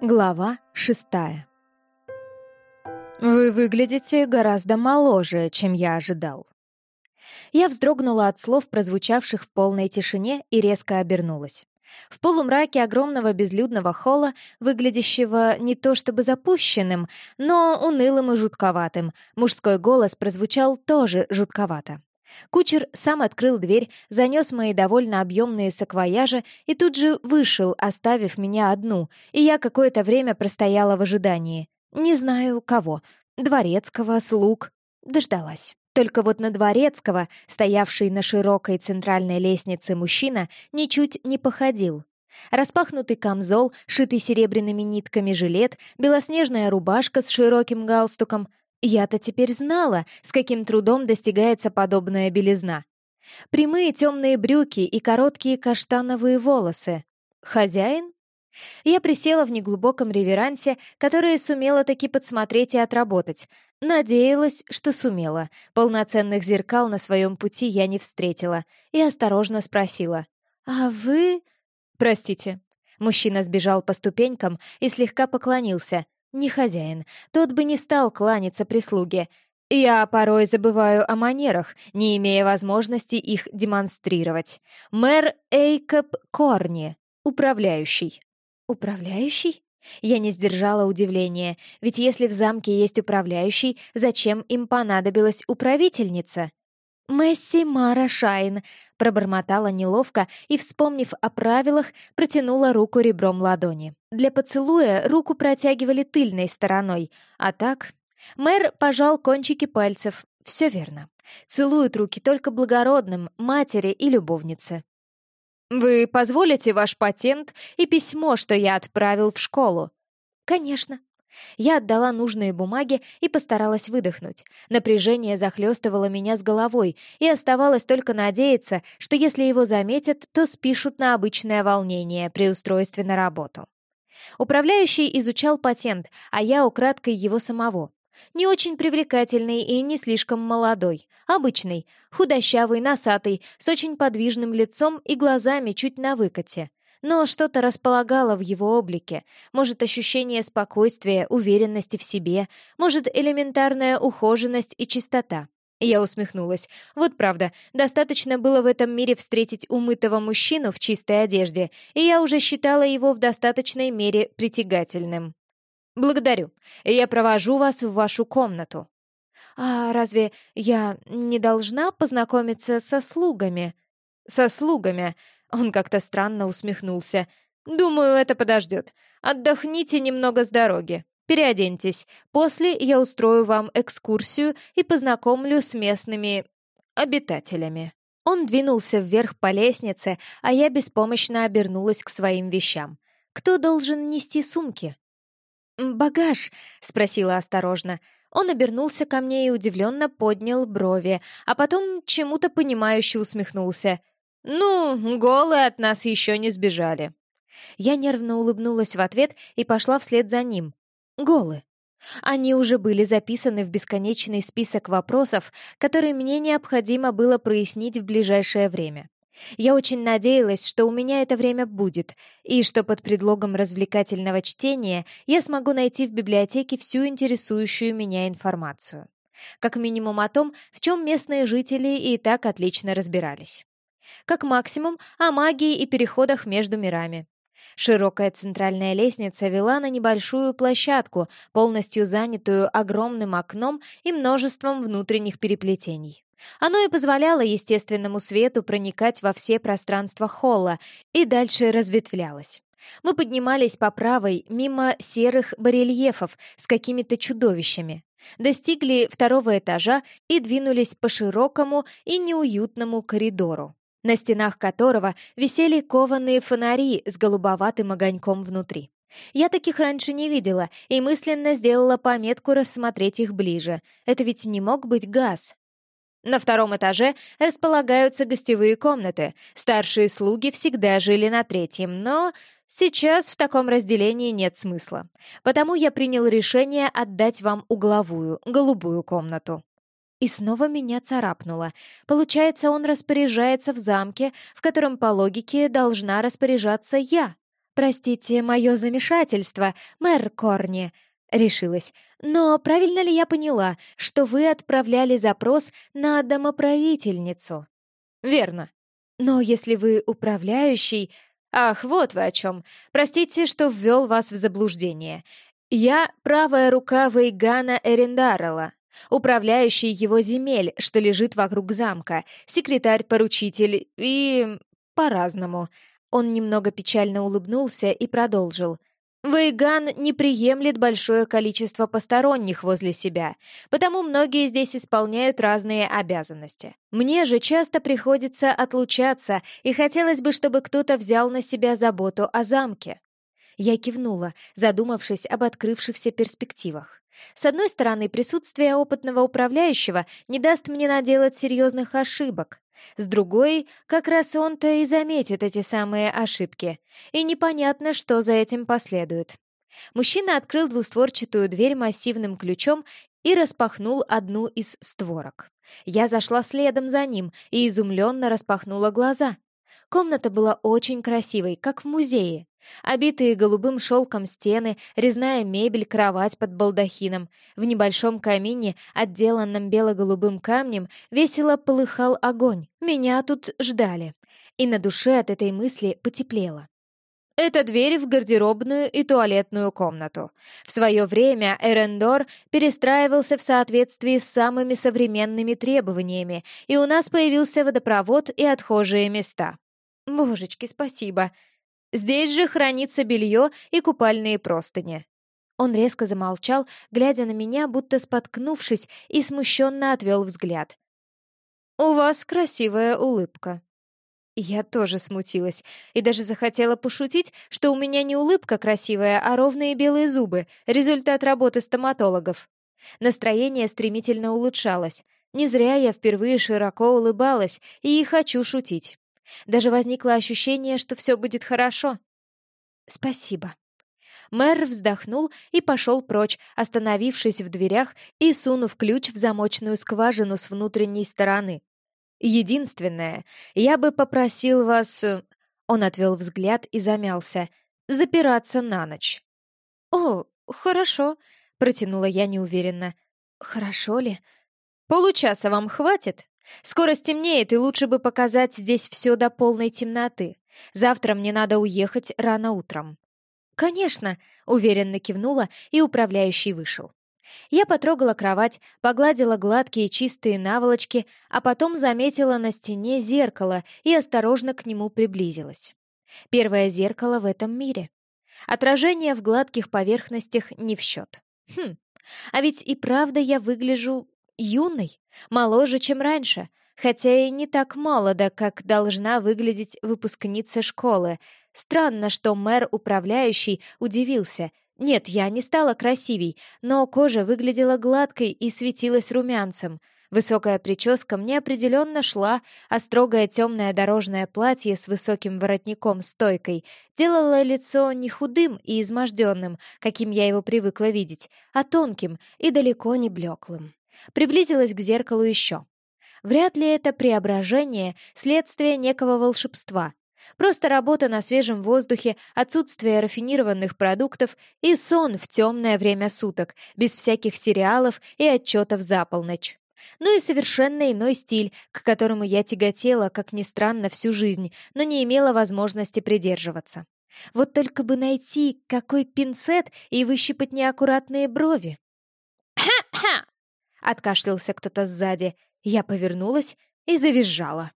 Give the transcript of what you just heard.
Глава шестая «Вы выглядите гораздо моложе, чем я ожидал». Я вздрогнула от слов, прозвучавших в полной тишине, и резко обернулась. В полумраке огромного безлюдного холла, выглядящего не то чтобы запущенным, но унылым и жутковатым, мужской голос прозвучал тоже жутковато. Кучер сам открыл дверь, занес мои довольно объемные саквояжи и тут же вышел, оставив меня одну, и я какое-то время простояла в ожидании. Не знаю кого. Дворецкого, слуг. Дождалась. Только вот на Дворецкого, стоявший на широкой центральной лестнице мужчина, ничуть не походил. Распахнутый камзол, шитый серебряными нитками жилет, белоснежная рубашка с широким галстуком — я-то теперь знала, с каким трудом достигается подобная белизна. Прямые темные брюки и короткие каштановые волосы. Хозяин? Я присела в неглубоком реверансе, которое сумела таки подсмотреть и отработать. Надеялась, что сумела. Полноценных зеркал на своем пути я не встретила. И осторожно спросила. «А вы...» «Простите». Мужчина сбежал по ступенькам и слегка поклонился. Не хозяин, тот бы не стал кланяться прислуге. Я порой забываю о манерах, не имея возможности их демонстрировать. Мэр Эйкоп Корни, управляющий. Управляющий? Я не сдержала удивления, ведь если в замке есть управляющий, зачем им понадобилась управительница? «Месси Мара Шайн», — пробормотала неловко и, вспомнив о правилах, протянула руку ребром ладони. Для поцелуя руку протягивали тыльной стороной, а так... Мэр пожал кончики пальцев. Все верно. Целуют руки только благородным, матери и любовнице. «Вы позволите ваш патент и письмо, что я отправил в школу?» «Конечно», я отдала нужные бумаги и постаралась выдохнуть. Напряжение захлестывало меня с головой, и оставалось только надеяться, что если его заметят, то спишут на обычное волнение при устройстве на работу. Управляющий изучал патент, а я украдкой его самого. Не очень привлекательный и не слишком молодой. Обычный, худощавый, носатый, с очень подвижным лицом и глазами чуть на выкате но что-то располагало в его облике. Может, ощущение спокойствия, уверенности в себе, может, элементарная ухоженность и чистота. Я усмехнулась. Вот правда, достаточно было в этом мире встретить умытого мужчину в чистой одежде, и я уже считала его в достаточной мере притягательным. «Благодарю. Я провожу вас в вашу комнату». «А разве я не должна познакомиться со слугами?» «Со слугами?» Он как-то странно усмехнулся. «Думаю, это подождет. Отдохните немного с дороги. Переоденьтесь. После я устрою вам экскурсию и познакомлю с местными... обитателями». Он двинулся вверх по лестнице, а я беспомощно обернулась к своим вещам. «Кто должен нести сумки?» «Багаж?» — спросила осторожно. Он обернулся ко мне и удивленно поднял брови, а потом чему-то понимающе усмехнулся — «Ну, голые от нас еще не сбежали». Я нервно улыбнулась в ответ и пошла вслед за ним. Голы. Они уже были записаны в бесконечный список вопросов, которые мне необходимо было прояснить в ближайшее время. Я очень надеялась, что у меня это время будет, и что под предлогом развлекательного чтения я смогу найти в библиотеке всю интересующую меня информацию. Как минимум о том, в чем местные жители и так отлично разбирались как максимум о магии и переходах между мирами. Широкая центральная лестница вела на небольшую площадку, полностью занятую огромным окном и множеством внутренних переплетений. Оно и позволяло естественному свету проникать во все пространства холла и дальше разветвлялось. Мы поднимались по правой, мимо серых барельефов с какими-то чудовищами. Достигли второго этажа и двинулись по широкому и неуютному коридору на стенах которого висели кованые фонари с голубоватым огоньком внутри. Я таких раньше не видела и мысленно сделала пометку рассмотреть их ближе. Это ведь не мог быть газ. На втором этаже располагаются гостевые комнаты. Старшие слуги всегда жили на третьем, но сейчас в таком разделении нет смысла. Потому я принял решение отдать вам угловую, голубую комнату. И снова меня царапнуло. Получается, он распоряжается в замке, в котором, по логике, должна распоряжаться я. «Простите мое замешательство, мэр Корни», — решилась. «Но правильно ли я поняла, что вы отправляли запрос на домоправительницу?» «Верно. Но если вы управляющий...» «Ах, вот вы о чем. Простите, что ввел вас в заблуждение. Я правая рука Вейгана Эрендарела, управляющий его земель, что лежит вокруг замка, секретарь-поручитель и... по-разному». Он немного печально улыбнулся и продолжил. Вейган не приемлет большое количество посторонних возле себя, потому многие здесь исполняют разные обязанности. Мне же часто приходится отлучаться, и хотелось бы, чтобы кто-то взял на себя заботу о замке. Я кивнула, задумавшись об открывшихся перспективах. С одной стороны, присутствие опытного управляющего не даст мне наделать серьезных ошибок. С другой, как раз он-то и заметит эти самые ошибки. И непонятно, что за этим последует. Мужчина открыл двустворчатую дверь массивным ключом и распахнул одну из створок. Я зашла следом за ним и изумленно распахнула глаза. Комната была очень красивой, как в музее. Обитые голубым шелком стены, резная мебель, кровать под балдахином. В небольшом камине, отделанном бело-голубым камнем, весело полыхал огонь. Меня тут ждали. И на душе от этой мысли потеплело. Это дверь в гардеробную и туалетную комнату. В свое время Эрендор перестраивался в соответствии с самыми современными требованиями, и у нас появился водопровод и отхожие места. Божечки, спасибо. Здесь же хранится белье и купальные простыни». Он резко замолчал, глядя на меня, будто споткнувшись, и смущенно отвел взгляд. «У вас красивая улыбка». Я тоже смутилась и даже захотела пошутить, что у меня не улыбка красивая, а ровные белые зубы, результат работы стоматологов. Настроение стремительно улучшалось. Не зря я впервые широко улыбалась и хочу шутить. Даже возникло ощущение, что все будет хорошо. «Спасибо». Мэр вздохнул и пошел прочь, остановившись в дверях и сунув ключ в замочную скважину с внутренней стороны. «Единственное, я бы попросил вас...» э, Он отвел взгляд и замялся. «Запираться на ночь». «О, хорошо», — протянула я неуверенно. «Хорошо ли?» «Получаса вам хватит?» Скоро стемнеет, и лучше бы показать здесь все до полной темноты. Завтра мне надо уехать рано утром». «Конечно», — уверенно кивнула, и управляющий вышел. Я потрогала кровать, погладила гладкие чистые наволочки, а потом заметила на стене зеркало и осторожно к нему приблизилась. Первое зеркало в этом мире. Отражение в гладких поверхностях не в счет. Хм, а ведь и правда я выгляжу юной, моложе, чем раньше, хотя и не так молодо, как должна выглядеть выпускница школы. Странно, что мэр-управляющий удивился. Нет, я не стала красивей, но кожа выглядела гладкой и светилась румянцем. Высокая прическа мне определенно шла, а строгое темное дорожное платье с высоким воротником-стойкой делало лицо не худым и изможденным, каким я его привыкла видеть, а тонким и далеко не блеклым приблизилась к зеркалу еще. Вряд ли это преображение — следствие некого волшебства. Просто работа на свежем воздухе, отсутствие рафинированных продуктов и сон в темное время суток, без всяких сериалов и отчетов за полночь. Ну и совершенно иной стиль, к которому я тяготела, как ни странно, всю жизнь, но не имела возможности придерживаться. Вот только бы найти какой пинцет и выщипать неаккуратные брови. «Ха-ха!» Откашлялся кто-то сзади. Я повернулась и завизжала.